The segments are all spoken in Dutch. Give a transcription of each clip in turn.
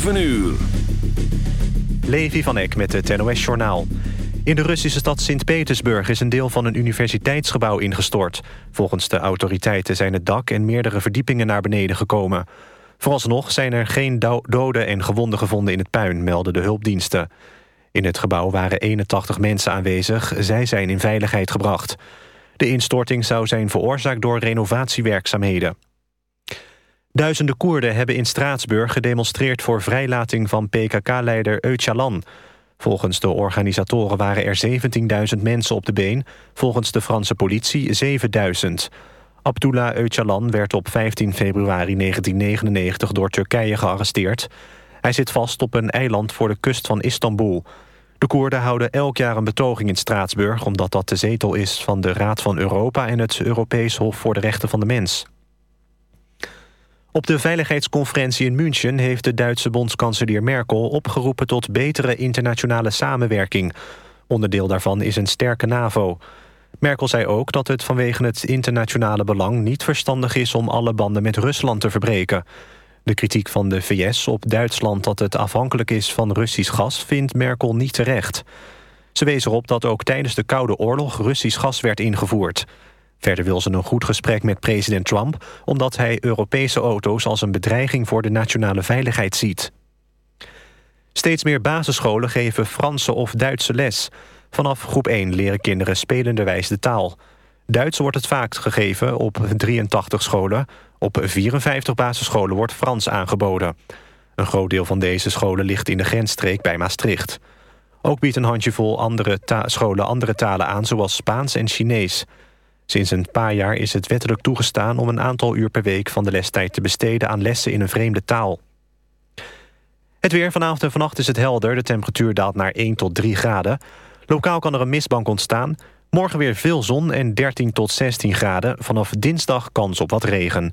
7 uur. Levi van Eck met het NOS-journaal. In de Russische stad Sint-Petersburg is een deel van een universiteitsgebouw ingestort. Volgens de autoriteiten zijn het dak en meerdere verdiepingen naar beneden gekomen. Vooralsnog zijn er geen doden en gewonden gevonden in het puin, melden de hulpdiensten. In het gebouw waren 81 mensen aanwezig, zij zijn in veiligheid gebracht. De instorting zou zijn veroorzaakt door renovatiewerkzaamheden. Duizenden Koerden hebben in Straatsburg gedemonstreerd... voor vrijlating van PKK-leider Öcalan. Volgens de organisatoren waren er 17.000 mensen op de been... volgens de Franse politie 7.000. Abdullah Öcalan werd op 15 februari 1999 door Turkije gearresteerd. Hij zit vast op een eiland voor de kust van Istanbul. De Koerden houden elk jaar een betoging in Straatsburg... omdat dat de zetel is van de Raad van Europa... en het Europees Hof voor de Rechten van de Mens. Op de veiligheidsconferentie in München heeft de Duitse bondskanselier Merkel opgeroepen tot betere internationale samenwerking. Onderdeel daarvan is een sterke NAVO. Merkel zei ook dat het vanwege het internationale belang niet verstandig is om alle banden met Rusland te verbreken. De kritiek van de VS op Duitsland dat het afhankelijk is van Russisch gas vindt Merkel niet terecht. Ze wees erop dat ook tijdens de Koude Oorlog Russisch gas werd ingevoerd. Verder wil ze een goed gesprek met president Trump... omdat hij Europese auto's als een bedreiging voor de nationale veiligheid ziet. Steeds meer basisscholen geven Franse of Duitse les. Vanaf groep 1 leren kinderen spelenderwijs de taal. Duits wordt het vaak gegeven op 83 scholen. Op 54 basisscholen wordt Frans aangeboden. Een groot deel van deze scholen ligt in de grensstreek bij Maastricht. Ook biedt een handjevol andere scholen andere talen aan... zoals Spaans en Chinees. Sinds een paar jaar is het wettelijk toegestaan om een aantal uur per week van de lestijd te besteden aan lessen in een vreemde taal. Het weer vanavond en vannacht is het helder. De temperatuur daalt naar 1 tot 3 graden. Lokaal kan er een mistbank ontstaan. Morgen weer veel zon en 13 tot 16 graden. Vanaf dinsdag kans op wat regen.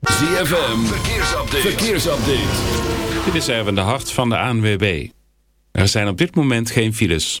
ZFM, verkeersupdate. verkeersupdate. Dit is even de hart van de ANWB. Er zijn op dit moment geen files.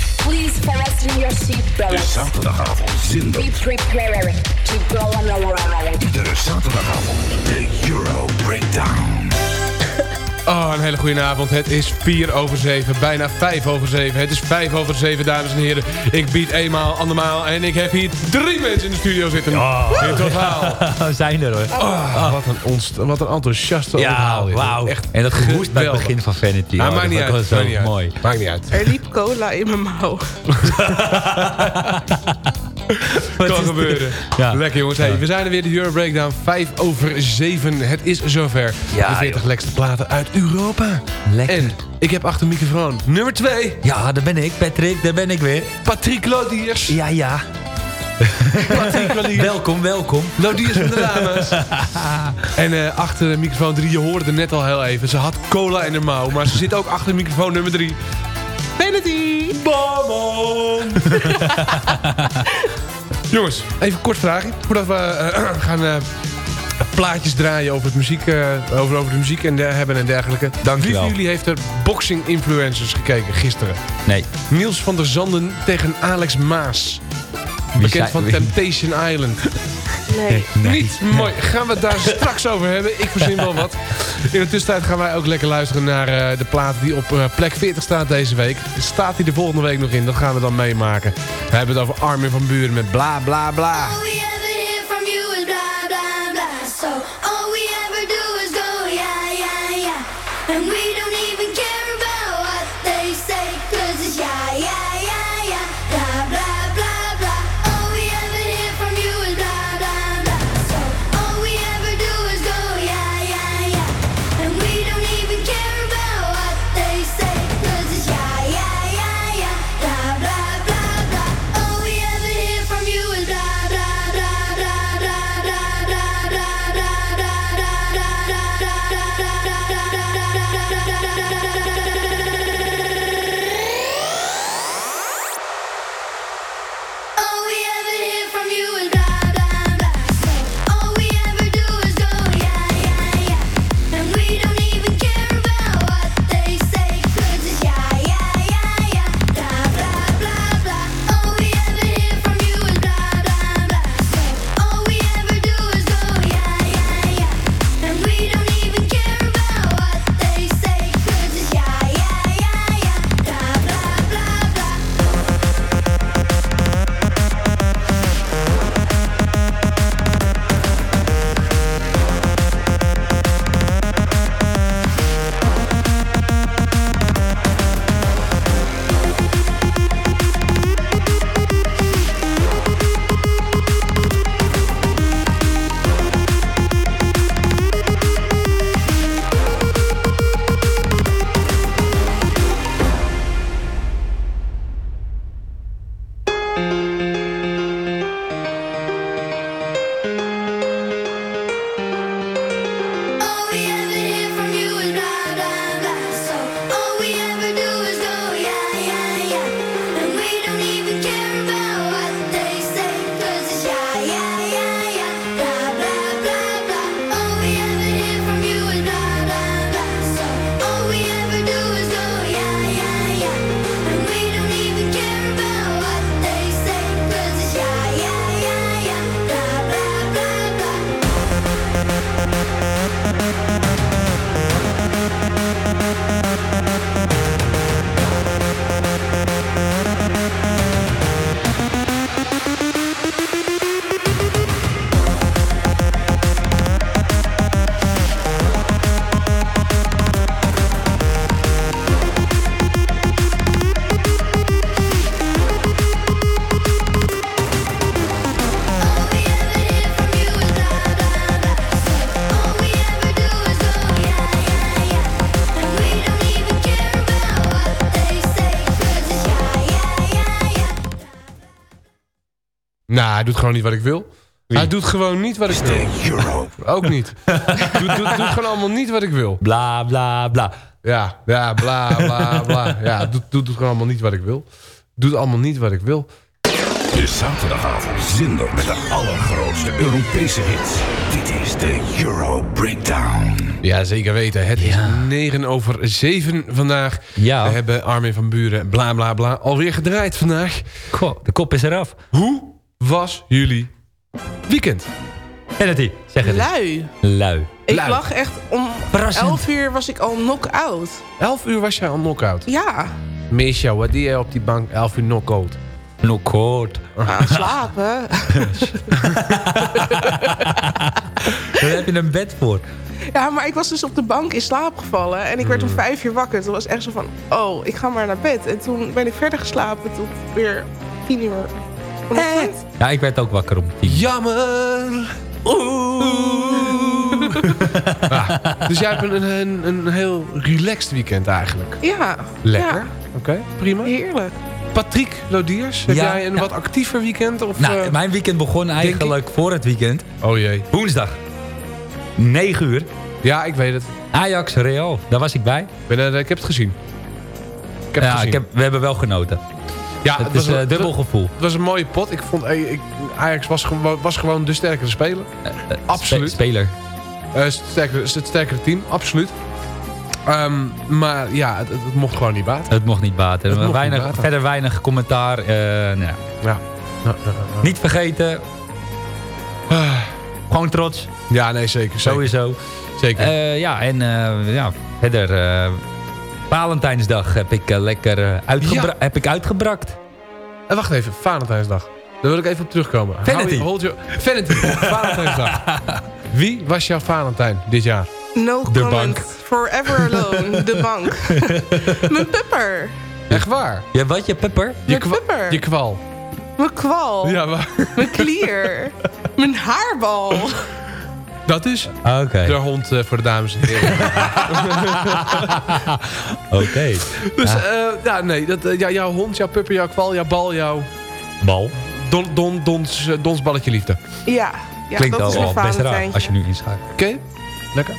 Please fasten your seatbelts. De zaterdagavond zinder. Be prepared to go on a ride. Iedere zaterdagavond de Euro Breakdown. Oh, een hele goede avond. Het is 4 over 7, bijna 5 over 7. Het is 5 over 7, dames en heren. Ik bied eenmaal, andermaal en ik heb hier drie mensen in de studio zitten. In totaal. We zijn er hoor. Oh, wat, een wat een enthousiaste Ja, wauw. Echt En dat gehoest bij het begin van Vanity. Ah, hoor. maakt niet dat uit. Maakt niet uit. mooi. Maakt niet uit. Er liep cola in mijn mouw. kan gebeuren. Ja. Lekker jongens. Hey, we zijn er weer, de Euro Breakdown 5 over 7. Het is zover. Ja, de 40 joh. lekkerste platen uit Europa. Lekker. En ik heb achter microfoon nummer 2. Ja, daar ben ik, Patrick. Daar ben ik weer. Patrick Lodiers. Ja, ja. Patrick Lodiers. Welkom, welkom. Lodiers van de dames. en eh, achter de microfoon 3, je hoorde het net al heel even. Ze had cola in haar mouw, maar ze zit ook achter microfoon nummer 3. Bamon! Jongens, even een kort vraagje. Voordat we eh, gaan eh, plaatjes draaien over, het muziek, eh, over, over de muziek en hebben en dergelijke. Wie van jullie heeft er boxing influencers gekeken gisteren? Nee. Niels van der Zanden tegen Alex Maas. Wie Bekend van wie- Temptation Island. Nee. Niet mooi. Gaan we het daar straks over hebben. Ik verzin wel wat. In de tussentijd gaan wij ook lekker luisteren naar eh, de plaat die op eh, plek 40 staat deze week. Staat hij de volgende week nog in? Dat gaan we dan meemaken. We hebben het over Armin van Buren met bla bla bla. All we hij doet gewoon niet wat ik wil. Hij doet gewoon niet wat ik wil. Ook niet. doet, doet, doet gewoon allemaal niet wat ik wil. Bla, bla, bla. Ja, ja, bla, bla, bla. Ja, doet, doet, doet gewoon allemaal niet wat ik wil. Doet allemaal niet wat ik wil. De zaterdagavond zender met de allergrootste Europese hits. Dit is de Euro Breakdown. Ja, zeker weten. Het is 9 over 7 vandaag. Ja. We hebben Armin van Buren, bla bla bla, alweer gedraaid vandaag. Goh, de kop is eraf. Hoe was jullie weekend? Kennedy, zeg het eens. Lui. Lui. Ik Lui. lag echt om Verrassend. 11 uur was ik al knock-out. 11 uur was jij al knock-out. Ja, Misha, wat deed jij op die bank 11 uur knock-out? Knock-out. aan slapen. Daar heb je een bed voor. Ja, maar ik was dus op de bank in slaap gevallen. En ik werd om vijf uur wakker. Toen was echt zo van, oh, ik ga maar naar bed. En toen ben ik verder geslapen tot weer tien uur. Vanochtend. Ja, ik werd ook wakker om tien. Jammer! Oeh. Ja, dus jij hebt een, een, een heel relaxed weekend eigenlijk. Ja. Lekker. Ja, Oké, prima. heerlijk. Patrick Lodiers, heb Ja, jij een ja. wat actiever weekend? Of, Nou, eh, mijn weekend begon eigenlijk voor het weekend. Oh jee. Woensdag. 9 uur. Ja, ik weet het. Ajax Real. Daar was ik bij. Ik, ben, er- ik heb het gezien. Ik heb het ja, gezien. ik heb, we hebben wel genoten. Ja, het was is een- een dubbel gevoel. Het was een mooie pot. Ik vond eh, ik, Ajax was, gewo- was gewoon de sterkere speler. Absoluut. Spe- speler. Eh, het, sterkere, het sterkere team, absoluut. Ehm, maar ja, het, het mocht gewoon niet baten. Het mocht niet baten. Mocht weinig, niet baten. Verder weinig commentaar. eh, nou, ja. Ja. Niet vergeten. Gewoon trots. Ja, nee, zeker. zeker. Sowieso. Zeker. Eh, ja, en eh, ja, verder... eh, Valentijnsdag heb ik, eh, lekker eh, uitgebra- Ja. heb ik uitgebrakt. En wacht even, Valentijnsdag. Daar wil ik even op terugkomen. Vanity. je- Hold your... Vanity, Valentijnsdag. Wie was jouw Valentijn dit jaar? No De comment. bank. Forever alone. De bank. Mijn pupper. Echt waar? Ja, wat? Je pepper? Je, kwa- pupper. je kwal. Mijn kwal. Ja, maar Mijn klier. Mijn haarbal. Dat is Oké. de hond eh, voor de dames en heren. Oké. dus eh, ja, nee, dat, eh, ja, jouw hond, jouw pupper, jouw kwal, jouw bal, jouw Bal. don, don, dons, eh, donsballetje liefde. Ja. ja Klinkt dat al, is mijn al best raar als je nu inschakelt. Oké, lekker.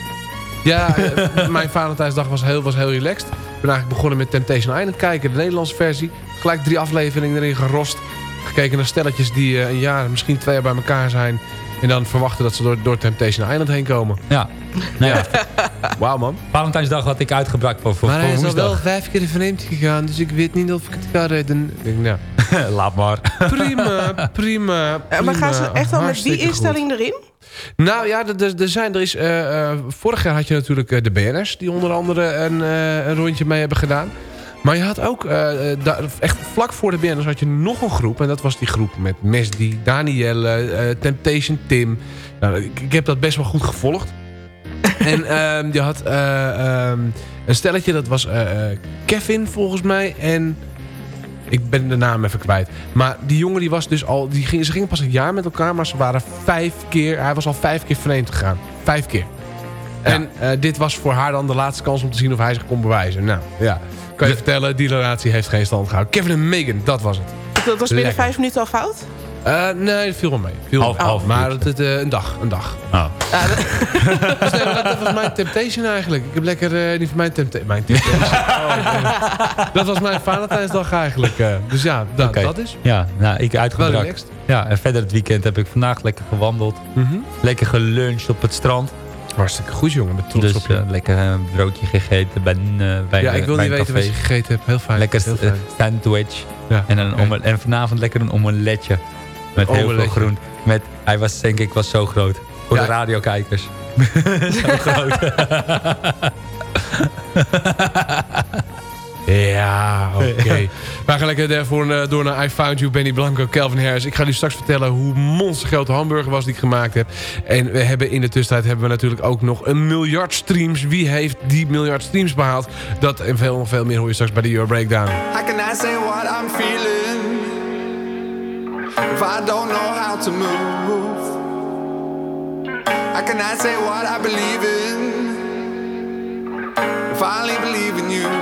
Ja, mijn Valentijnsdag was heel, was heel relaxed. Ik ben eigenlijk begonnen met Temptation Island kijken, de Nederlandse versie. Gelijk drie afleveringen erin gerost. Gekeken naar stelletjes die eh, een jaar, misschien twee jaar bij elkaar zijn. En dan verwachten dat ze door, door Temptation Island heen komen. Ja. Nou ja, Wauw man. Valentijnsdag had ik uitgebracht voor, voor, voor woensdag. vijf keer vreemd gegaan, dus ik weet niet of ik het ga redden. Ik denk, nou, Laat maar. prima, prima, Ja, maar gaan ze echt wel met die goed. instelling erin? Nou ja, er- er zijn, er is, eh, eh, vorig jaar had je natuurlijk eh, de BN'ers... die onder andere een, eh, een rondje mee hebben gedaan. Maar je had ook, eh, eh, daar- echt vlak voor de BN'ers had je nog een groep. En dat was die groep met Mesdi, Danielle, eh, Temptation Tim. Nou, ik, ik heb dat best wel goed gevolgd. en ehm, je had eh, ehm, een stelletje, dat was Kevin volgens mij. En ik ben de naam even kwijt. Maar die jongen die was dus al... Die ging, ze gingen pas een jaar met elkaar, maar ze waren vijf keer... Hij was al vijf keer vreemd gegaan. Vijf keer. En dit was voor haar dan de laatste kans om te zien of hij zich kon bewijzen. Nou, ja. Kan je vertellen, die relatie heeft geen stand gehouden. Kevin en Megan, dat was het. Dat was binnen Lekker. vijf minuten al fout? Eh, nee, dat viel wel mee. Viel Half- mee. half maar het, het, eh, een dag, een dag. Oh. Dus nee, dat was mijn temptation eigenlijk. Ik heb lekker, eh, niet van mijn temptation. Mijn temptation. Oh, nee. dat was mijn Valentijnsdag eigenlijk. eh. dus ja, da- dat is. Ja, nou, ik Wel uitgebracht. Ja, en verder het weekend heb ik vandaag lekker gewandeld. Mhm. Lekker geluncht op het strand. Hartstikke goed, jongen. Met trots Dus op je. eh, lekker een broodje gegeten bij eh, bij ja, ik wil niet weten wat je gegeten hebt. Heel fijn. Lekker heel eh, fijn. sandwich. Ja, En, een omel- en vanavond lekker een omeletje. Met heel veel groen. Met, hij was denk ik was zo groot. Voor Ja. de radiokijkers. zo groot. Ja, oké. We gaan lekker daarvoor eh, door naar I Found You, Benny Blanco, Calvin Harris. Ik ga u straks vertellen hoe monstergrote hamburger was die ik gemaakt heb. En we hebben in de tussentijd hebben we natuurlijk ook nog een miljard streams. Wie heeft die miljard streams behaald? Dat en veel, nog veel meer hoor je straks bij de Euro Breakdown. How can I say what I'm feeling if I don't know how to move? How can I say what I believe in if I only believe in you?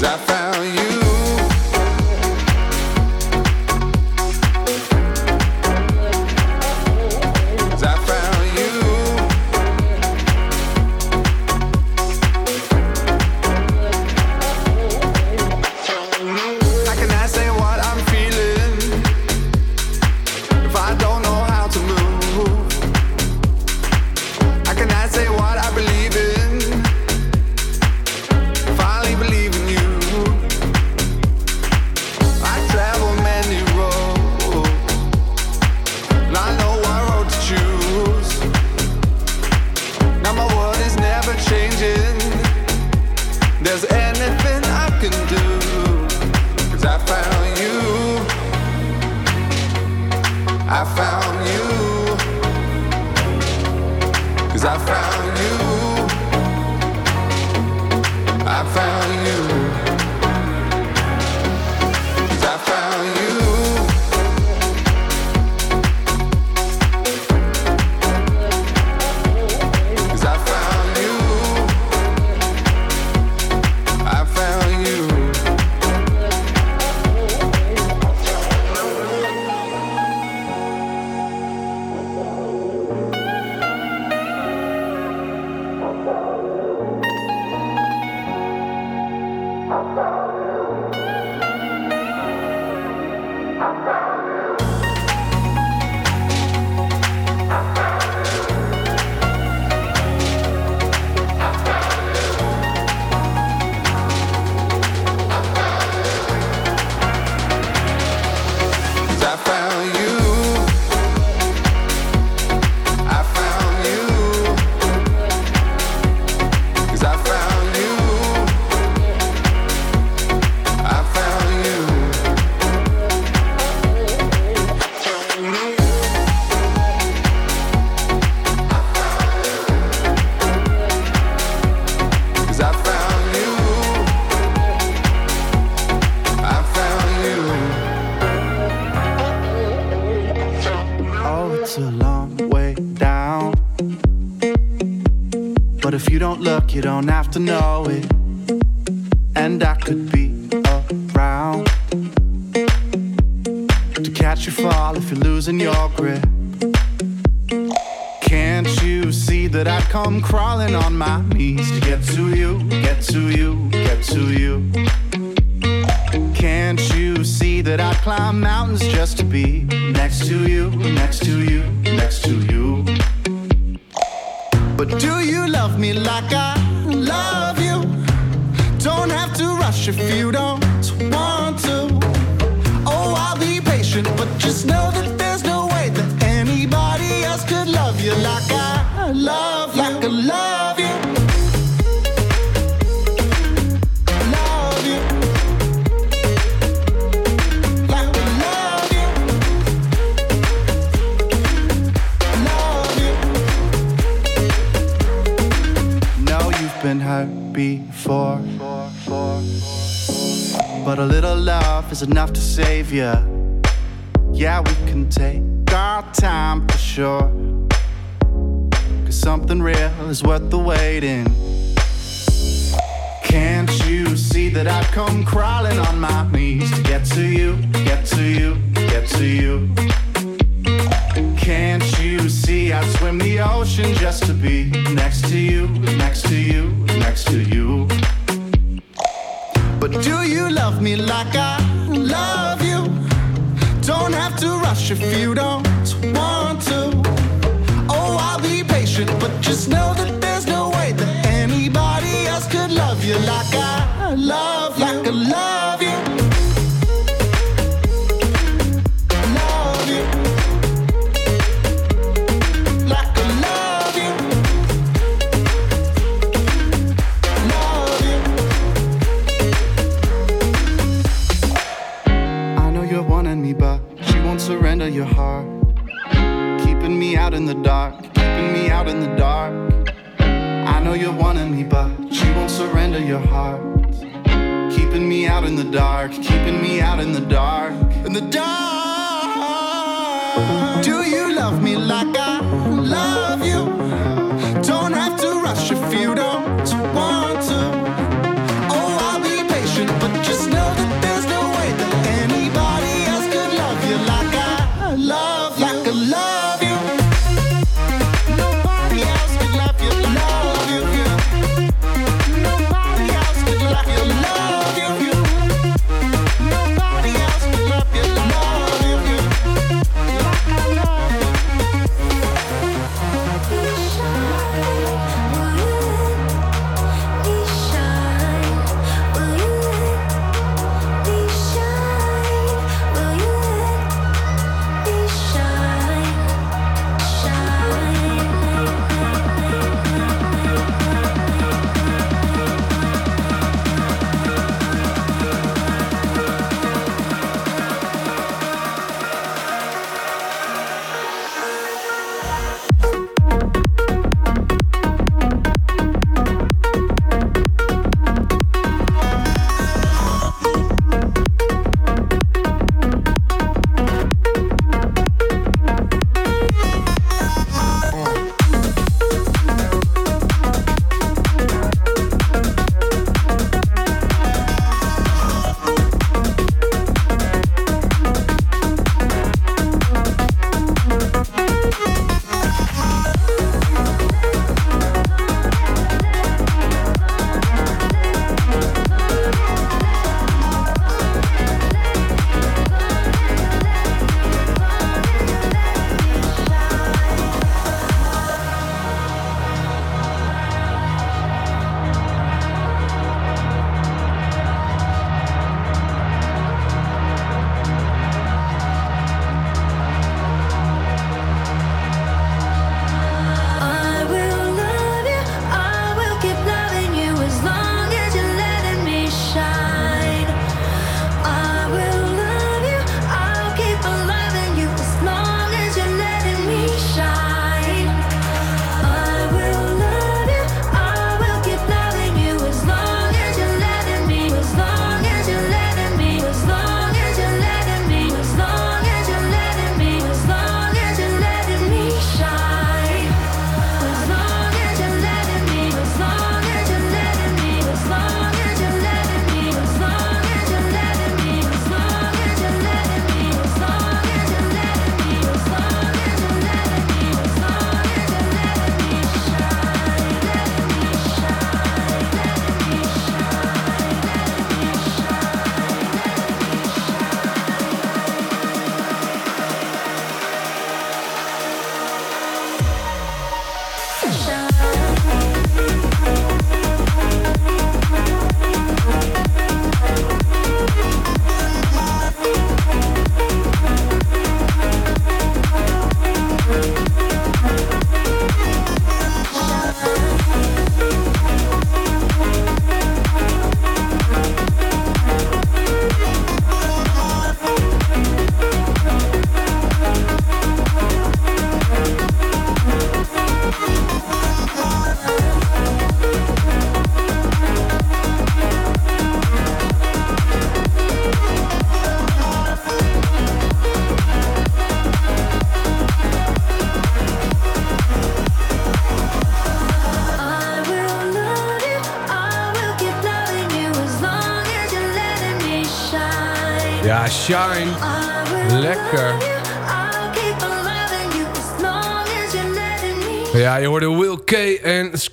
I found you don't have to know it. And I could be around to catch you fall if you're losing your grip. Can't you see that I come crawling on my knees? But do you love me like I love you? Don't have to rush if you don't want to. Oh, I'll be patient, but just know that. the dark, keeping me out in the dark. I know you're wanting me, but you won't surrender your heart. Keeping me out in the dark, keeping me out in the dark, in the dark.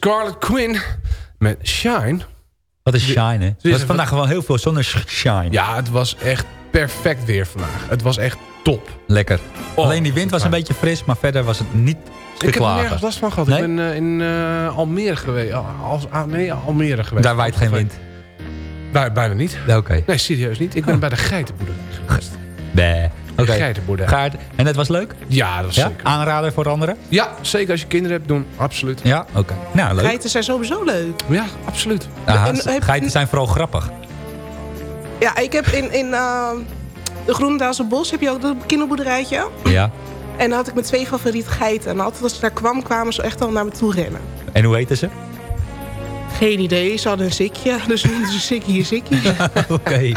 Scarlett Quinn met Shine. Wat is shine, hè? Het is was vandaag gewoon heel veel zonneschijn. Ja, het was echt perfect weer vandaag. Het was echt top. Lekker. Oh, Alleen die wind was een beetje fris, maar verder was het niet te Ik heb er nergens last van gehad. Nee? Ik ben eh, in eh, Almere geweest. Als, ah, nee, Almere geweest. Daar waait geen wind. Bij, bijna niet. Oké. Nee, serieus niet. Ik ben bij de geitenboerderij geweest. Nee. Oké. geitenboerderij. Gaard. En het was leuk? Ja, dat is Ja? zeker. Aanrader voor anderen? Ja, zeker als je kinderen hebt doen. Absoluut. Ja, oké. Nou, leuk. Geiten zijn sowieso leuk. Ja, absoluut. Aha, En heb- geiten zijn vooral grappig. Ja, ik heb in, in uh, de Groenendaalse Bos heb je ook dat kinderboerderijtje. Ja. En dan had ik mijn twee favoriete geiten. En altijd als ik daar kwam, kwamen ze echt al naar me toe rennen. En hoe heten ze? Geen idee, ze hadden een zikje. Dus noemden ze Sikkie en Sikkie. Oké.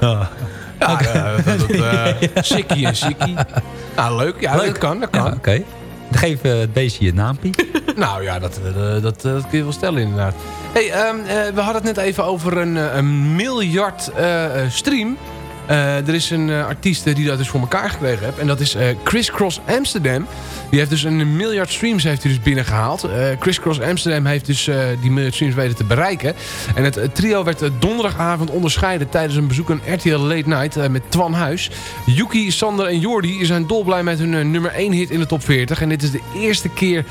Oh. Ja, dat, dat, eh, Sikkie en Sikkie. Nou, leuk. Ja, Leuk. dat kan. Dat kan. Ja, Oké. Geef eh, het beestje je naampie. Nou ja, dat, eh, dat, dat, kun je wel stellen inderdaad. Hey, ehm, eh, we hadden het net even over een, een miljard stream. Eh, er is een eh, artiest eh, die dat dus voor elkaar gekregen heeft. En dat is Chris Cross Amsterdam. Die heeft dus een miljard streams heeft hij dus binnengehaald. Eh Chris Cross Amsterdam heeft dus die miljard streams weten te bereiken. En het trio werd donderdagavond onderscheiden tijdens een bezoek aan RTL Late Night met Twan Huis. Yuki, Sander en Jordi zijn dolblij met hun nummer 1 hit in de top 40. En dit is de eerste keer,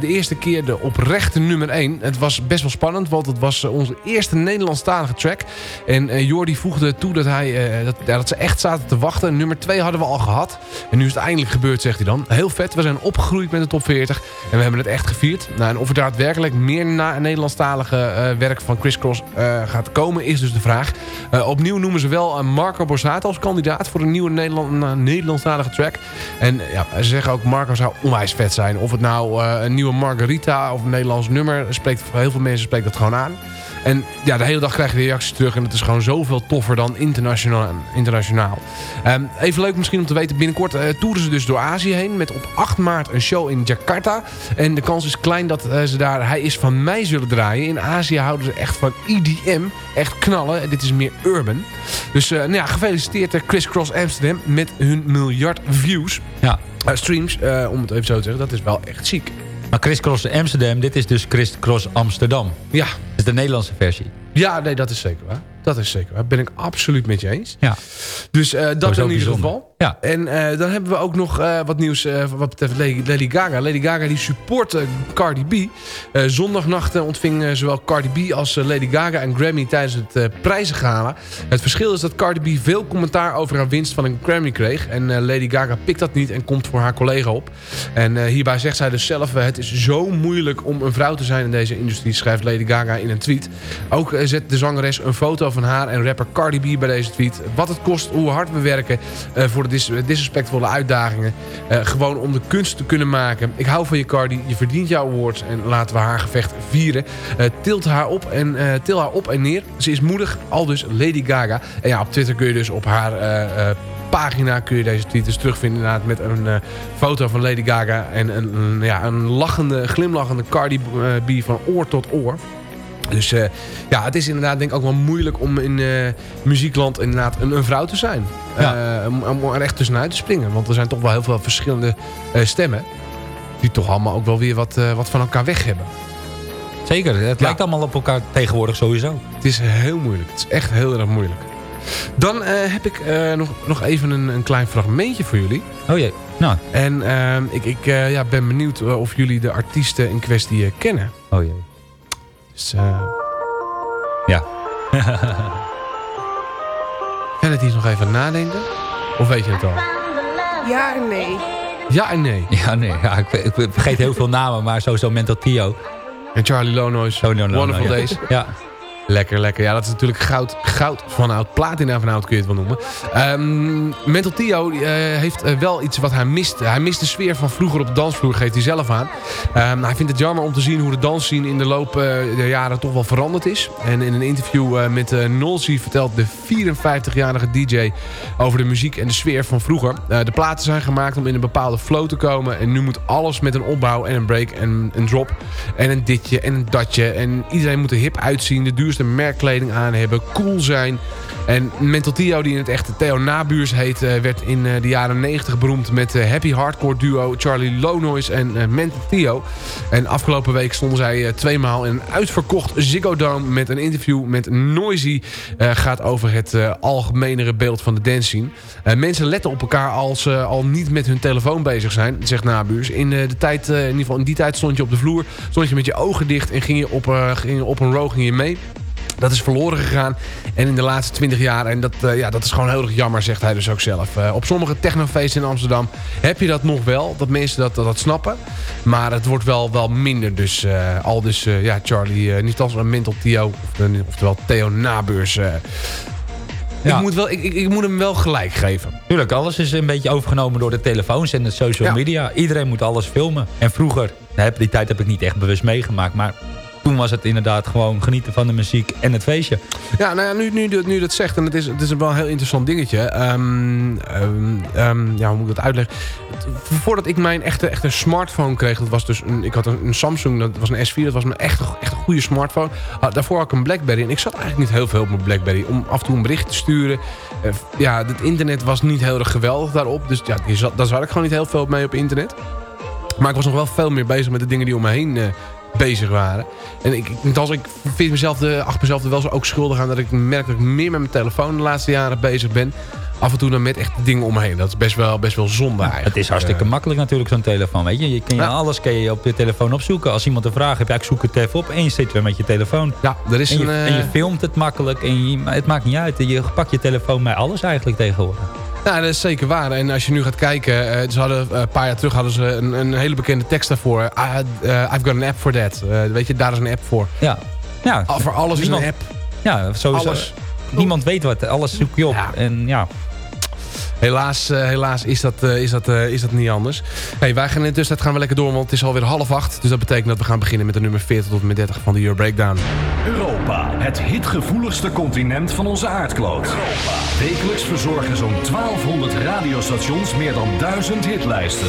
de, eerste keer de oprechte nummer 1. Het was best wel spannend, want het was onze eerste Nederlandstalige track. En Jordi voegde toe dat, hij, dat, ja, dat ze echt zaten te wachten. Nummer 2 hadden we al gehad. En nu is het eindelijk gebeurd, zegt hij dan. Heel vet, we zijn opgegroeid met de top 40. En we hebben het echt gevierd. Nou, en of er daadwerkelijk meer Nederlandstalige eh, werk van Chris Cross eh, gaat komen, is dus de vraag. Eh, opnieuw noemen ze wel eh, Marco Borsato als kandidaat voor een nieuwe Nederland, eh, Nederlandstalige track. En eh, ja, ze zeggen ook Marco zou onwijs vet zijn. Of het nou eh, een nieuwe Margarita of een Nederlands nummer spreekt. Heel veel mensen spreekt dat gewoon aan. En ja, de hele dag krijg je reacties terug. En het is gewoon zoveel toffer dan internationaal. internationaal. Ehm, even leuk misschien om te weten. Binnenkort eh toeren ze dus door Azië heen. Met op 8 maart een show in Jakarta. En de kans is klein dat eh, ze daar Hij is van mij zullen draaien. In Azië houden ze echt van EDM. Echt knallen. En dit is meer urban. Dus eh, nou ja, gefeliciteerd Chris Cross Amsterdam met hun miljard views. Ja. Streams, om het even zo te zeggen. Dat is wel echt ziek. Maar Chris Cross Amsterdam, dit is dus Chris Cross Amsterdam. Ja. Dat is de Nederlandse versie. Ja, nee, dat is zeker waar. Dat is zeker waar. Ben ik absoluut met je eens. Ja. Dus eh, dat Sowieso in ieder geval. Ja. En eh, dan hebben we ook nog eh, wat nieuws wat betreft Lady, Gaga. Lady Gaga die support Cardi B. Zondagnacht ontving zowel Cardi B als Lady Gaga een Grammy tijdens het prijzengala. Het verschil is dat Cardi B veel commentaar over haar winst van een Grammy kreeg. En Lady Gaga pikt dat niet en komt voor haar collega op. En hierbij zegt zij dus zelf... het is zo moeilijk om een vrouw te zijn in deze industrie... schrijft Lady Gaga in een tweet. Ook zet de zangeres een foto van haar en rapper Cardi B bij deze tweet. Wat het kost, hoe hard we werken eh, voor de dis disrespectvolle uitdagingen. Eh, gewoon om de kunst te kunnen maken. Ik hou van je Cardi, je verdient jouw awards en laten we haar gevecht vieren. Eh, tilt haar op en, til haar op en neer. Ze is moedig, al dus Lady Gaga. En ja, op Twitter kun je dus op haar... pagina kun je deze tweet dus terugvinden met een foto van Lady Gaga en een, een, ja, een lachende, glimlachende Cardi B van oor tot oor. Dus eh, ja, het is inderdaad denk ik ook wel moeilijk om in eh, muziekland inderdaad een, een vrouw te zijn. Eh, om, om er echt tussenuit te springen. Want er zijn toch wel heel veel verschillende stemmen. Die toch allemaal ook wel weer wat, wat van elkaar weg hebben. Zeker, het lijkt allemaal op elkaar tegenwoordig sowieso. Het is heel moeilijk. Het is echt heel erg moeilijk. Dan heb ik nog, nog even een, een klein fragmentje voor jullie. Oh jee, nou. En eh, ik, ik ja, ben benieuwd of jullie de artiesten in kwestie kennen. Oh jee. Dus, eh Ja. Kan het hier nog even nadenken? Of weet je het al? Ja en nee. Ja en nee. Ja, nee. Ja, ik, ik vergeet heel veel namen, maar sowieso Mental Tio. En Charlie Lonois. No, no, Wonderful no. Days. Ja. Lekker, lekker. Ja, dat is natuurlijk goud, goud van oud. Platina van oud kun je het wel noemen. Ehm Mental Tio eh, heeft eh, wel iets wat hij mist. Hij mist de sfeer van vroeger op de dansvloer, geeft hij zelf aan. Ehm, hij vindt het jammer om te zien hoe de dansscene in de loop eh, der jaren toch wel veranderd is. En in een interview met uh, vertelt de 54-jarige DJ over de muziek en de sfeer van vroeger. De platen zijn gemaakt om in een bepaalde flow te komen. En nu moet alles met een opbouw en een break en een drop. En een ditje en een datje. En iedereen moet er hip uitzien. De duurzaamheid duurste merkkleding aan hebben. Cool zijn. En Mental Tio, die in het echte Theo Nabuurs heet... eh, werd in eh, de jaren 90 beroemd met eh, happy hardcore duo Charlie Lonois en Mental Tio. En afgelopen week stonden zij tweemaal in een uitverkocht Ziggo Dome... met een interview met Noisy. eh, gaat over het algemenere beeld van de dance scene. Mensen letten op elkaar als ze al niet met hun telefoon bezig zijn, zegt Nabuurs. In, de tijd, in ieder geval in die tijd stond je op de vloer... stond je met je ogen dicht en ging je op, ging je op een row mee... Dat is verloren gegaan. En in de laatste 20 jaar, en dat, eh, ja, dat is gewoon heel erg jammer, zegt hij dus ook zelf. Eh, op sommige technofeesten in Amsterdam heb je dat nog wel. Dat mensen dat, dat, dat snappen. Maar het wordt wel, wel minder. Dus eh, al dus, ja, Charlie, niet als een mental Theo. Of, oftewel Theo Nabeurs. ik, moet wel, ik, ik, ik moet hem wel gelijk geven. Tuurlijk, alles is een beetje overgenomen door de telefoons en de social media. Iedereen moet alles filmen. En vroeger, die tijd heb ik niet echt bewust meegemaakt. Maar toen was het inderdaad gewoon genieten van de muziek en het feestje. Ja, nou ja, nu, nu, nu dat zegt, en het is, het is wel een heel interessant dingetje. Ehm, ehm, ehm, ja, hoe moet ik dat uitleggen? Voordat ik mijn echte, echte smartphone kreeg, dat was dus een, ik had een, een Samsung, dat was een S4, dat was mijn echt, een goede smartphone. Daarvoor had ik een Blackberry en ik zat eigenlijk niet heel veel op mijn Blackberry om af en toe een bericht te sturen. Eh, ja, het internet was niet heel erg geweldig daarop, dus ja, daar zat ik gewoon niet heel veel mee op internet. Maar ik was nog wel veel meer bezig met de dingen die om me heen eh, bezig waren. En ik, als ik vind mezelf de, achter mezelf er wel zo ook schuldig aan... dat ik merk dat ik meer met mijn telefoon de laatste jaren bezig ben. Af en toe dan met echt dingen om me heen. Dat is best wel, best wel zonde eigenlijk. Het is hartstikke Eh, makkelijk natuurlijk zo'n telefoon. Weet je, je kan je Ja. alles kan je op je telefoon opzoeken. Als iemand een vraag heeft, ja, ik zoek het even op. En je zit weer met je telefoon. Ja, er is en, je, een, eh, en je filmt het makkelijk. En je, het maakt niet uit. Je pakt je telefoon bij alles eigenlijk tegenwoordig. Ja, dat is zeker waar. En als je nu gaat kijken, eh, ze hadden, eh, een paar jaar terug hadden ze een, een hele bekende tekst daarvoor. I, eh, I've got an app for that. Eh, weet je, daar is een app voor. Ja. ja. Ah, voor alles is Niemand- een app. Ja, sowieso. Alles. Niemand weet wat. Alles zoek je op. En ja, Helaas, eh, helaas is, dat, eh, is, dat, eh, is dat niet anders. Hey, wij gaan in de tussentijd gaan we lekker door, want het is alweer half acht. Dus dat betekent dat we gaan beginnen met de nummer 40 tot en met 30 van de Euro Breakdown. Europa, het hitgevoeligste continent van onze aardkloot. Wekelijks verzorgen zo'n 1200 radiostations meer dan 1000 hitlijsten.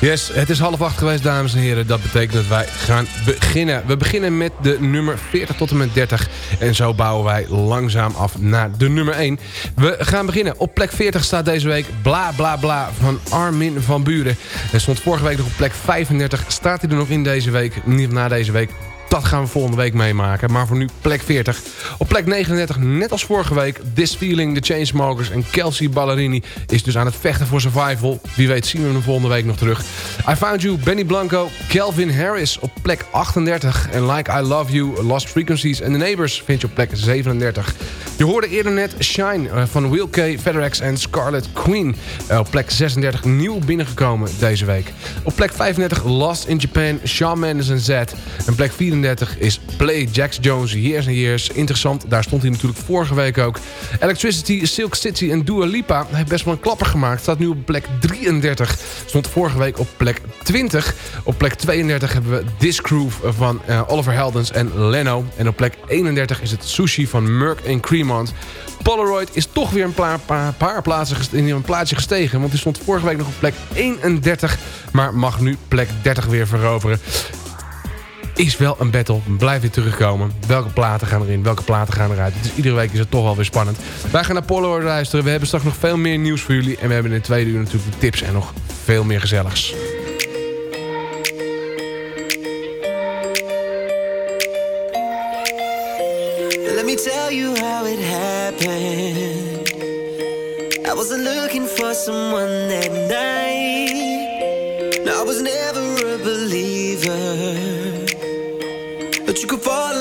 Yes, het is half acht geweest, dames en heren. Dat betekent dat wij gaan beginnen. We beginnen met de nummer 40 tot en met 30. En zo bouwen wij langzaam af naar de nummer 1. We gaan beginnen. Op plek 40 staat deze week Bla Bla Bla van Armin van Buren. Hij stond vorige week nog op plek 35. Staat hij er nog in deze week? Niet na deze week. Dat gaan we volgende week meemaken. Maar voor nu plek 40. Op plek 39, net als vorige week... This Feeling, The Chainsmokers en Kelsey Ballerini... is dus aan het vechten voor survival. Wie weet zien we hem volgende week nog terug. I Found You, Benny Blanco, Calvin Harris op plek 38. En Like I Love You, Lost Frequencies en The Neighbors... vind je op plek 37. Je hoorde eerder net Shine eh, van Will K, FedEx en Scarlet Queen. Eh, op plek 36 nieuw binnengekomen deze week. Op plek 35 Lost in Japan, Shawn Mendes en Z. En plek 34 is Play Jax Jones, Years and Years. Interessant, daar stond hij natuurlijk vorige week ook. Electricity, Silk City en Dua Lipa heeft best wel een klapper gemaakt. Staat nu op plek 33. Stond vorige week op plek 20. Op plek 32 hebben we Disgroove van eh, Oliver Heldens en Leno. En op plek 31 is het Sushi van Merck en Polaroid is toch weer een paar, paar, plaatsen in een gestegen. Want die stond vorige week nog op plek 31. Maar mag nu plek 30 weer veroveren. Is wel een battle. Blijf weer terugkomen. Welke platen gaan erin? Welke platen gaan eruit? Is, iedere week is het toch wel weer spannend. Wij gaan naar Polaroid luisteren. We hebben straks nog veel meer nieuws voor jullie. En we hebben in de tweede uur natuurlijk de tips en nog veel meer gezelligs. tell you how it happened. I wasn't looking for someone that night. I was never a believer. But you could fall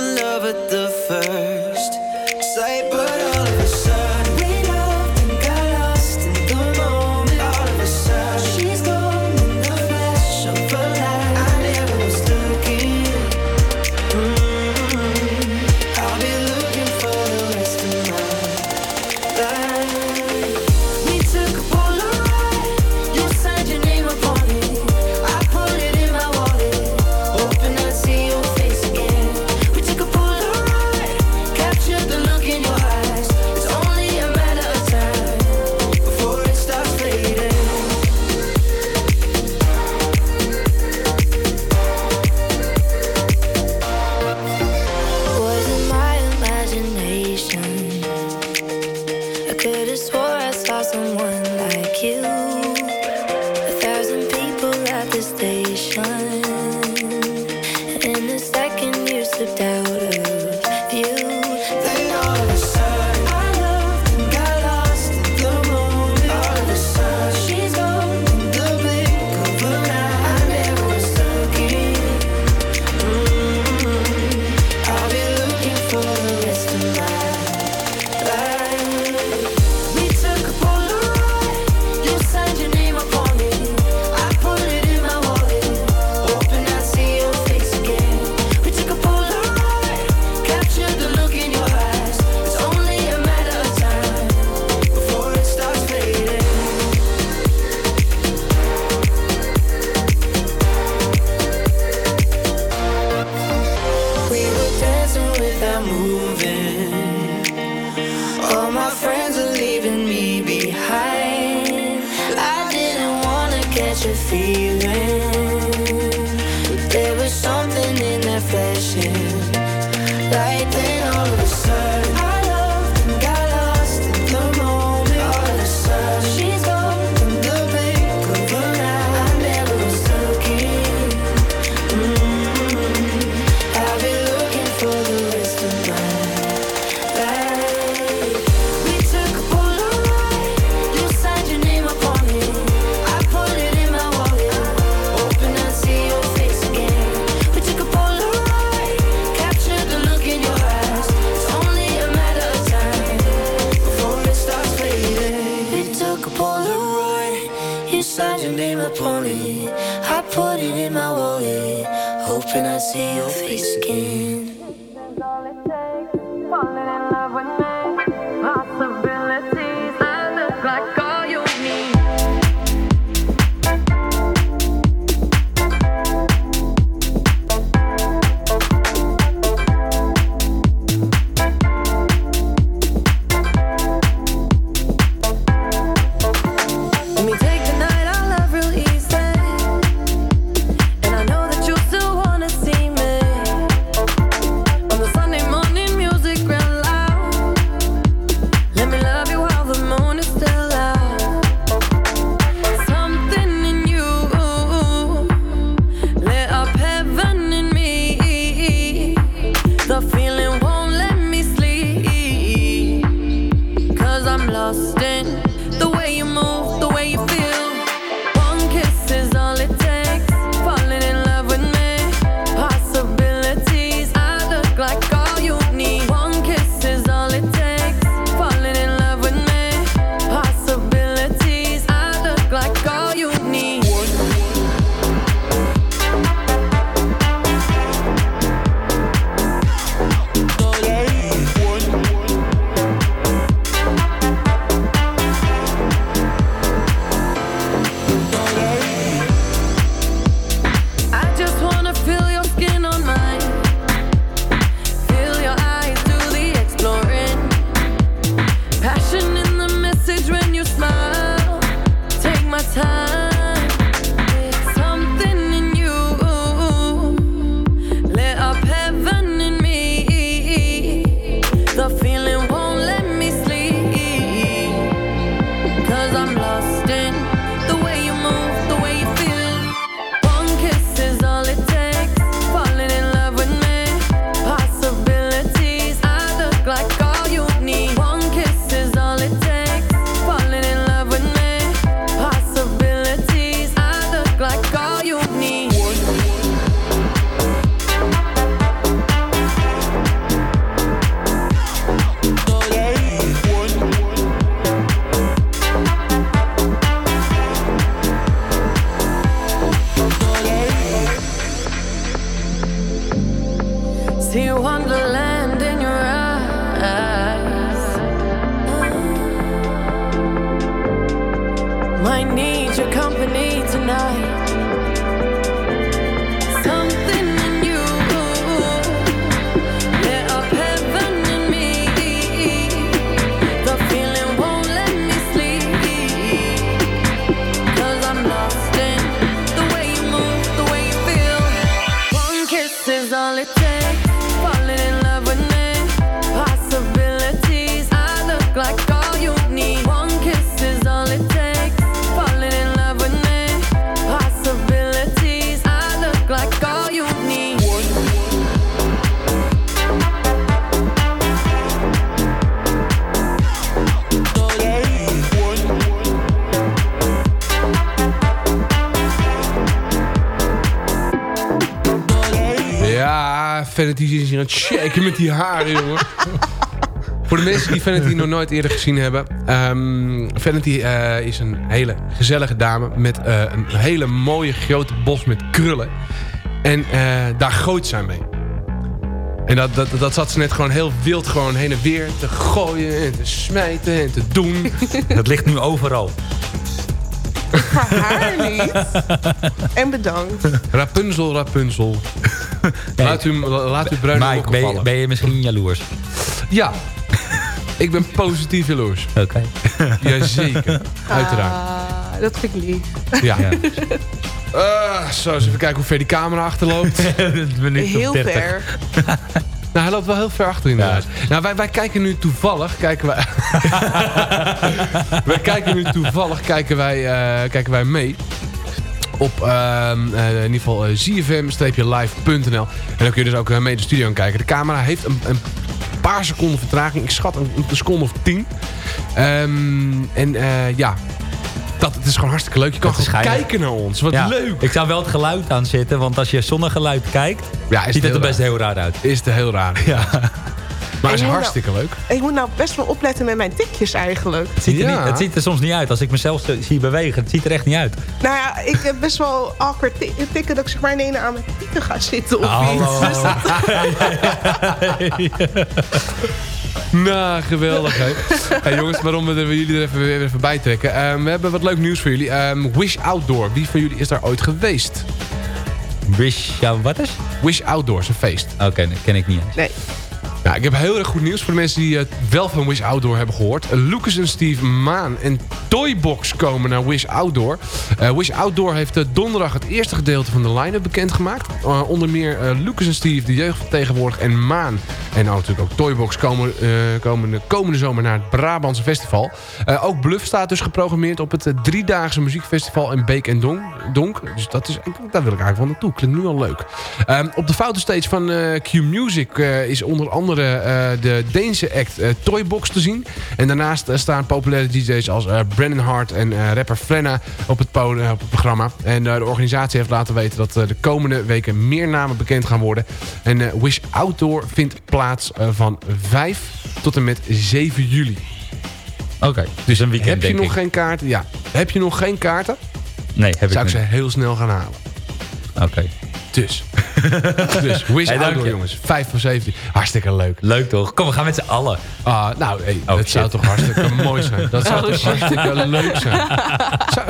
There was so all it takes. Vanity is hier aan het shaken met die haren, jongen. Voor de mensen die Vanity nog nooit eerder gezien hebben. ehm, Vanity eh, is een hele gezellige dame met eh, een hele mooie grote bos met krullen. En eh, daar gooit zij mee. En dat, dat, dat zat ze net gewoon heel wild gewoon heen en weer te gooien en te smijten en te doen. Dat ligt nu overal. Haar niet. En bedankt. Rapunzel, Rapunzel. Laat u, laat uw bruine Mike, ben je, vallen. ben je misschien jaloers? Ja. Ik ben positief jaloers. Oké. Jazeker. Uiteraard. Ah, dat vind ik lief. Ja. Eh, zo, eens even kijken hoe ver die camera achterloopt. Heel ver. Nou, hij loopt wel heel ver achter inderdaad. Nou, wij, wij kijken nu toevallig, kijken wij... wij kijken nu toevallig, kijken wij, eh, kijken wij mee op ehm, eh, in ieder geval uh, zfm-live.nl. En dan kun je dus ook eh, mee de studio aan kijken. De camera heeft een, een paar seconden vertraging. Ik schat een, een seconde of tien. Ehm, en ja, dat, het is gewoon hartstikke leuk. Je kan gewoon kijken naar ons. Wat Ja, leuk. Ik zou wel het geluid aanzetten, want als je zonder geluid kijkt, Ja, ziet het er heel best heel raar uit. Is het heel raar. Ja. Maar het is Ik moet hartstikke leuk. Ik moet nou best wel opletten met mijn tikjes eigenlijk. Het ziet, er Ja. niet, het ziet er soms niet uit. Als ik mezelf zie bewegen, het ziet er echt niet uit. Nou ja, ik heb best wel awkward ti- tikken dat ik zeg maar ineens aan mijn tieten ga zitten of Hallo. iets. Dus dat- Nou, geweldig hè. hey, jongens, waarom we jullie er even, weer even bij trekken. Ehm, we hebben wat leuk nieuws voor jullie. Ehm, Wish Outdoor. Wie van jullie is daar ooit geweest? Wish, ja, wat is? Wish Outdoor een feest. Oké, dat ken ik niet eens. Nee. Nou, ik heb heel erg goed nieuws voor de mensen die het wel van Wish Outdoor hebben gehoord. Uh, Lucas en Steve Maan en Toybox komen naar Wish Outdoor. Uh, Wish Outdoor heeft donderdag het eerste gedeelte van de line-up bekendgemaakt. Onder meer Lucas en Steve, de jeugdvertegenwoordiger en Maan. En nou, natuurlijk ook Toybox komen, komen de komende zomer naar het Brabantse Festival. Ook Bluff staat dus geprogrammeerd op het driedaagse muziekfestival in Beek en Donk. Dus dat is, daar wil ik eigenlijk wel naartoe. Klinkt nu al leuk. Um, op de fotostage van uh, Q Music is onder andere uh, de Deense act uh, Toybox te zien. En daarnaast uh, staan populaire DJ's als Brandon Hart en rapper Frenna op het, op het programma. En de organisatie heeft laten weten dat de komende weken meer namen bekend gaan worden. En Wish Outdoor vindt plaats van 5 tot en met 7 juli. Oké, okay, dus een weekend Heb je nog ik. geen kaarten? Ja. Heb je nog geen kaarten? Nee, heb Zou ik ik niet. ze heel snel gaan halen. Oké. Okay. Dus. dus Wish Hey, Outdoor jongens. 5 van 17. Hartstikke leuk. Leuk toch? Kom, we gaan met z'n allen. Ah, nou, hey, Oh, dat shit. zou toch hartstikke mooi zijn. Dat zou Oh, toch shit. hartstikke leuk zijn. Zou-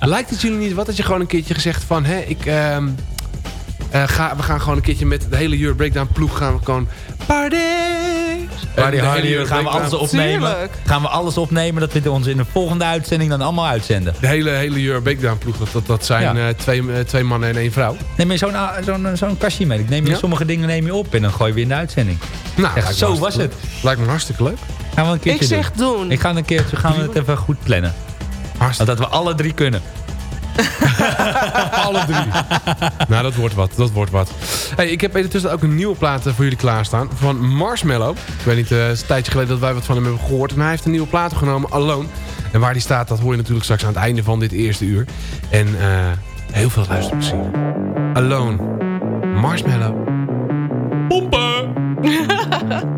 lijkt het jullie niet wat dat je gewoon een keertje gezegd van... Hè, ik, ehm, eh, ga, we gaan gewoon een keertje met de hele Euro Breakdown ploeg gaan we gewoon... Party! Hele Euro gaan we alles opnemen. Tuurlijk. Gaan we alles opnemen dat we ons in de volgende uitzending dan allemaal uitzenden. De hele, hele Euro Breakdown ploeg, dat, dat, dat zijn Ja. eh, twee, eh, twee mannen en één vrouw. Neem je zo'n ah, zo'n zo'n kastje mee. Ik neem je Ja? sommige dingen neem je op en dan gooi je weer in de uitzending. Nou, Echt, zo was het. Lijkt me hartstikke leuk. Gaan we een keertje Ik zeg doen. Ik ga een keertje gaan we het even goed plannen. Hartstikke. Dat we alle drie kunnen. Alle drie. nou, dat wordt wat. Dat wordt wat. Hey, ik heb intussen ook een nieuwe plaat eh, voor jullie klaarstaan. Van Marshmallow. Ik weet niet, eh, een tijdje geleden dat wij wat van hem hebben gehoord. En hij heeft een nieuwe plaat genomen, Alone. En waar die staat, dat hoor je natuurlijk straks aan het einde van dit eerste uur. En eh, heel veel luisterplezier. Alone. Marshmallow. Pompen!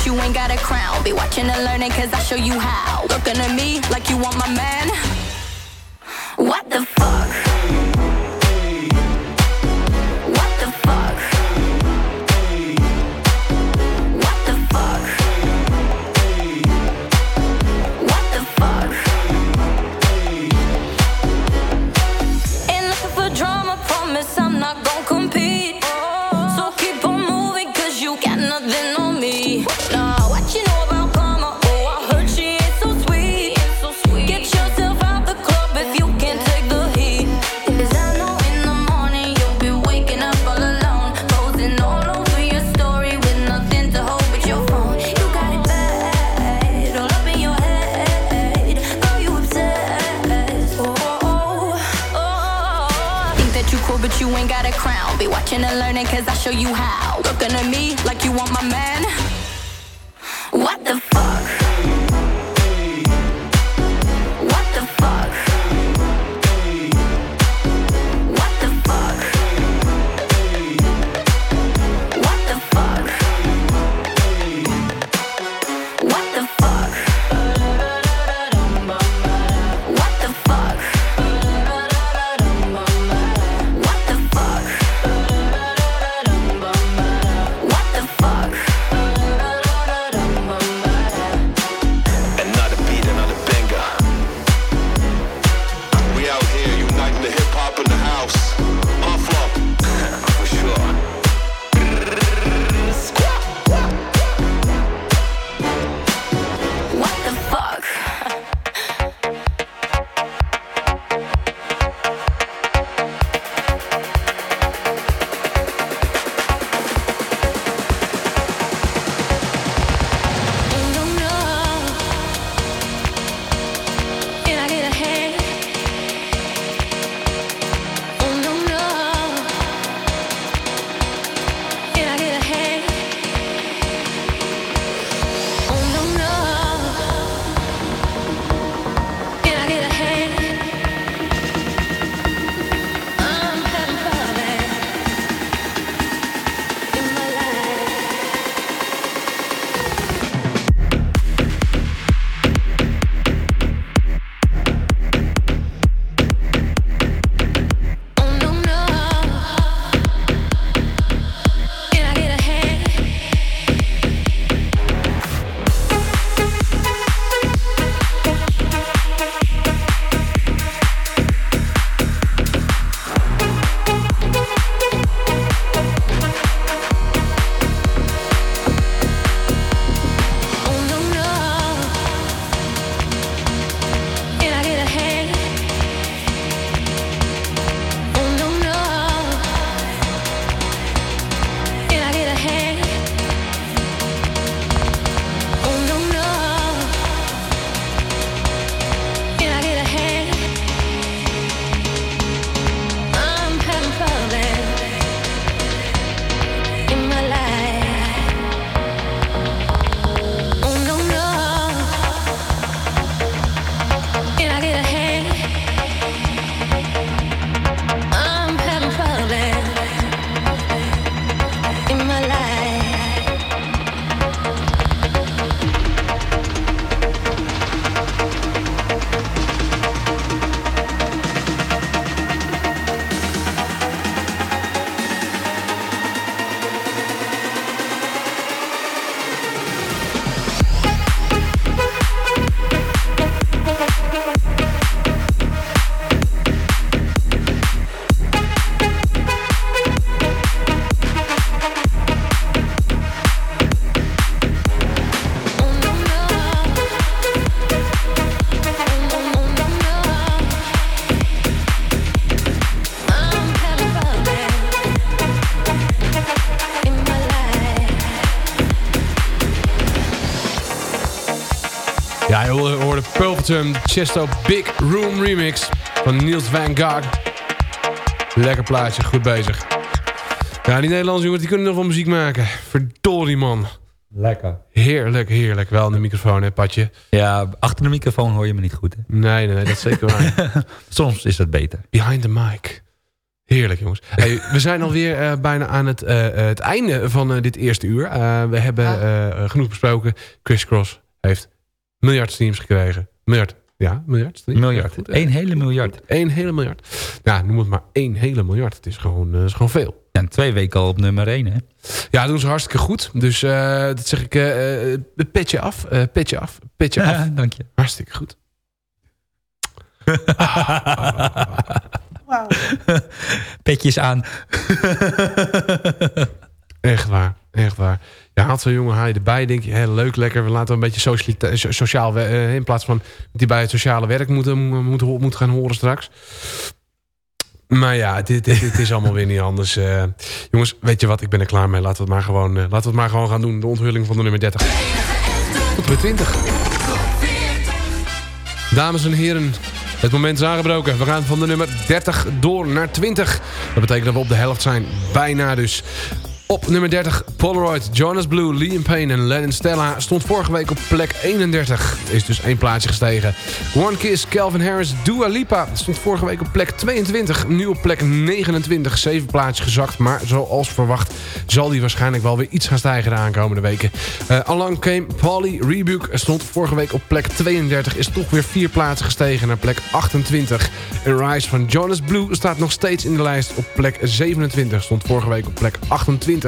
but you ain't got a crown. Be watching and learning, cause I show you how. Looking at me like you want my man. Pulvertum Chesto Big Room Remix van Niels van Gogh. Lekker plaatje, goed bezig. Ja, die Nederlandse jongens die kunnen nog wel muziek maken. Verdorie man. Lekker. Heerlijk, heerlijk. Wel in de microfoon, hè, Patje? Ja, achter de microfoon hoor je me niet goed, hè? Nee, nee, nee dat is zeker waar. Soms is dat beter. Behind the mic. Heerlijk, jongens. Hey, we zijn alweer uh, bijna aan het, uh, het einde van uh, dit eerste uur. we hebben genoeg besproken. Chris Cross heeft miljard streams gekregen. Miljard. Ja, miljard. Miljard. Eén hele miljard. Eén hele miljard. Ja, noem het maar één hele miljard. Het is gewoon, is gewoon veel. Ja, twee weken al op nummer één, hè? Ja, doen ze hartstikke goed. Dus dat zeg ik, petje af, petje af, petje af. Dank je. Hartstikke goed. Wauw. Petjes aan. echt waar, echt waar. Je haalt zo'n jongen, je erbij, denk je, hé, leuk, lekker. We laten een beetje sociaal, uh, in plaats van die bij het sociale werk moeten, moeten, moeten gaan horen straks. Maar ja, dit, dit, is allemaal weer niet anders. Uh, jongens, weet je wat, ik ben er klaar mee. Laten we het maar gewoon, uh, laten we het maar gewoon gaan doen. De onthulling van de nummer 30. Tot weer 20. Dames en heren, het moment is aangebroken. We gaan van de nummer 30 door naar 20. Dat betekent dat we op de helft zijn. Bijna dus. Op nummer 30 Polaroid, Jonas Blue, Liam Payne en Lennon Stella stond vorige week op plek 31. Is dus één plaatsje gestegen. One Kiss, Calvin Harris, Dua Lipa stond vorige week op plek 22. Nu op plek 29, zeven plaatsjes gezakt. Maar zoals verwacht zal die waarschijnlijk wel weer iets gaan stijgen de aankomende weken. Uh, along came Polly Rebuke stond vorige week op plek 32. Is toch weer vier plaatsen gestegen naar plek 28. En Rise van Jonas Blue staat nog steeds in de lijst op plek 27. Stond vorige week op plek 28.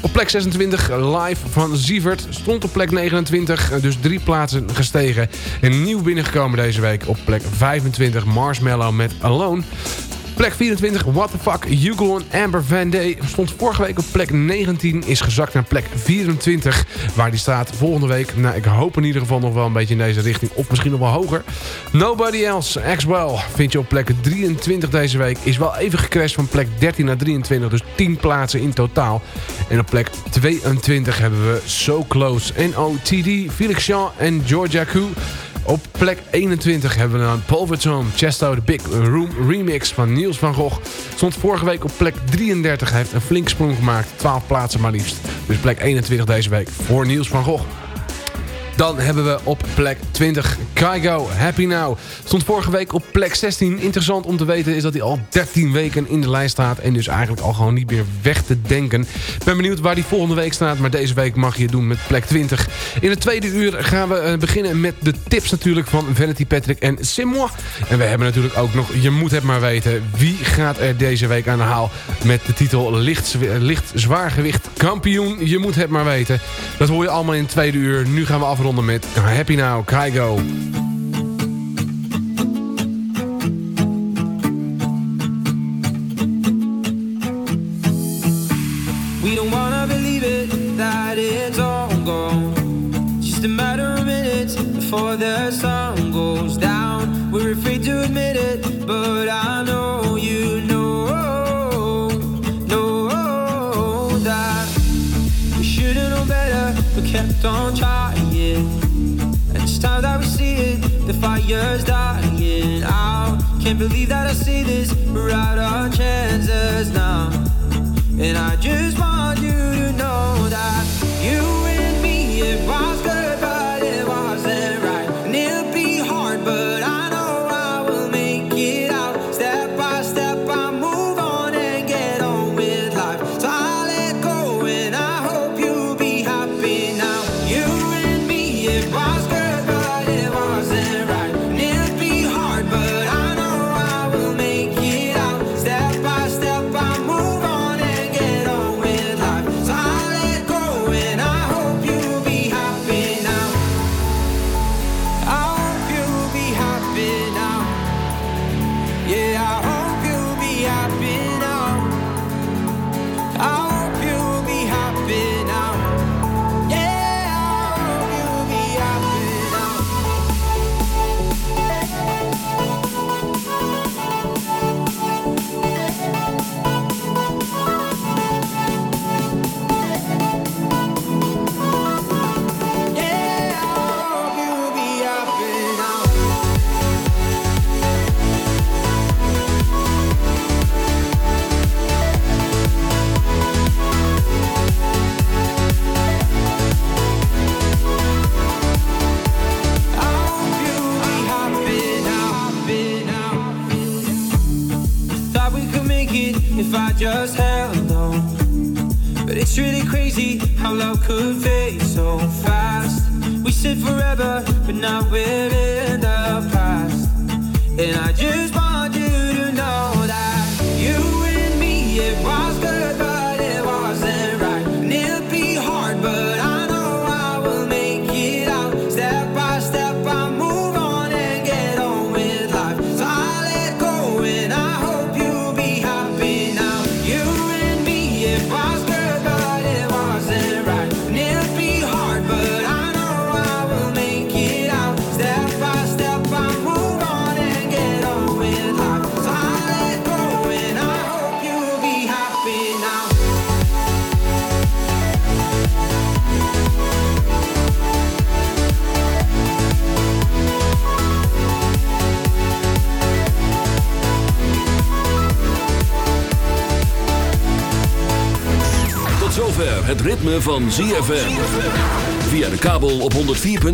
Op plek 26 live van Sievert stond op plek 29, dus drie plaatsen gestegen. En nieuw binnengekomen deze week op plek 25 Marshmallow met Alone. Plek 24, What the Fuck, Hugo Amber Van Day stond vorige week op plek 19, is gezakt naar plek 24. Waar die staat volgende week, nou ik hoop in ieder geval nog wel een beetje in deze richting, of misschien nog wel hoger. Nobody Else, X-Well, vind je op plek 23 deze week. Is wel even gecrashed van plek 13 naar 23, dus 10 plaatsen in totaal. En op plek 22 hebben we So Close, NOTD, Felix Jean en Georgia Koo. Op plek 21 hebben we dan Paul Verton, Chesto, de Big Room remix van Niels van Gogh. Stond vorige week op plek 33. Hij heeft een flink sprong gemaakt. 12 plaatsen maar liefst. Dus plek 21 deze week voor Niels van Gogh. Dan hebben we op plek 20 Kaigo, Happy Now. Stond vorige week op plek 16. Interessant om te weten is dat hij al 13 weken in de lijst staat. En dus eigenlijk al gewoon niet meer weg te denken. Ik ben benieuwd waar hij volgende week staat. Maar deze week mag je het doen met plek 20. In het tweede uur gaan we eh, beginnen met de tips natuurlijk van Vanity Patrick en Simois. En we hebben natuurlijk ook nog, je moet het maar weten... wie gaat er deze week aan de haal met de titel licht, licht zwaargewicht kampioen. Je moet het maar weten. Dat hoor je allemaal in het tweede uur. Nu gaan we afronden met Happy Now, Kaigo. Fire's dying out. Can't believe that I see this, we're out our chances now. And I just want